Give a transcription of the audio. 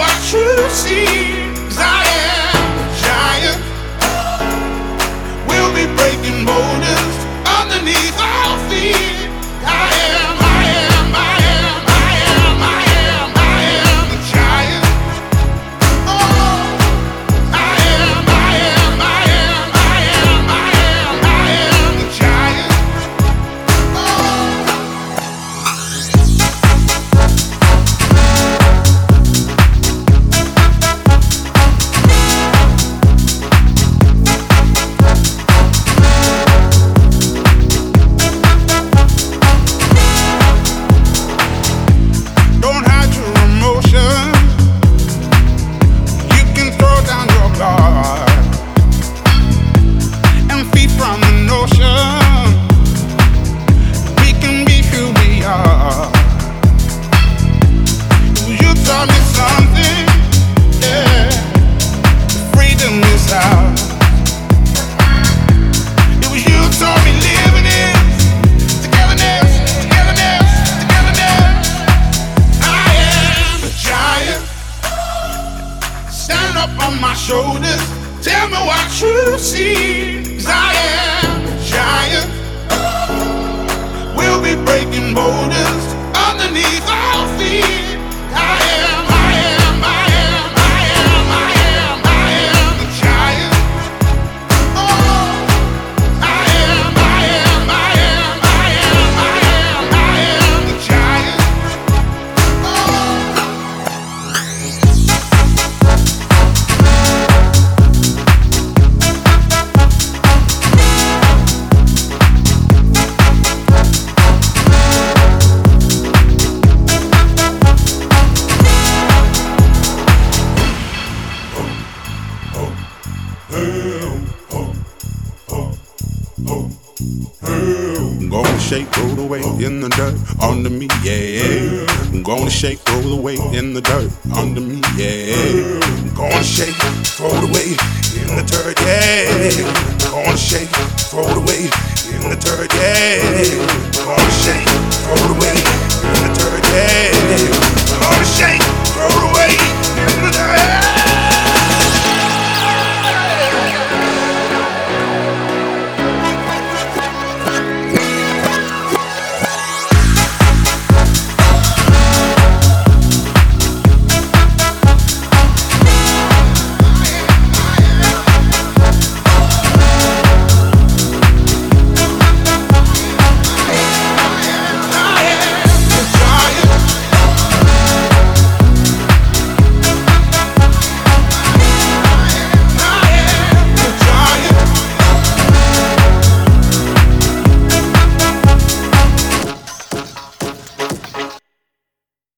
what I am a giant. We'll be breaking boulders underneath Tell me what you see. 'Cause I am a giant. We'll be breaking boulders underneath our Gonna shake, roll the weight in the dirt under me, yeah. I'm gonna shake, roll the weight in the dirt under me, yeah. Gonna shake, throw the weight in the dirt, yeah. Gonna shake, throw the weight in the dirt, yeah.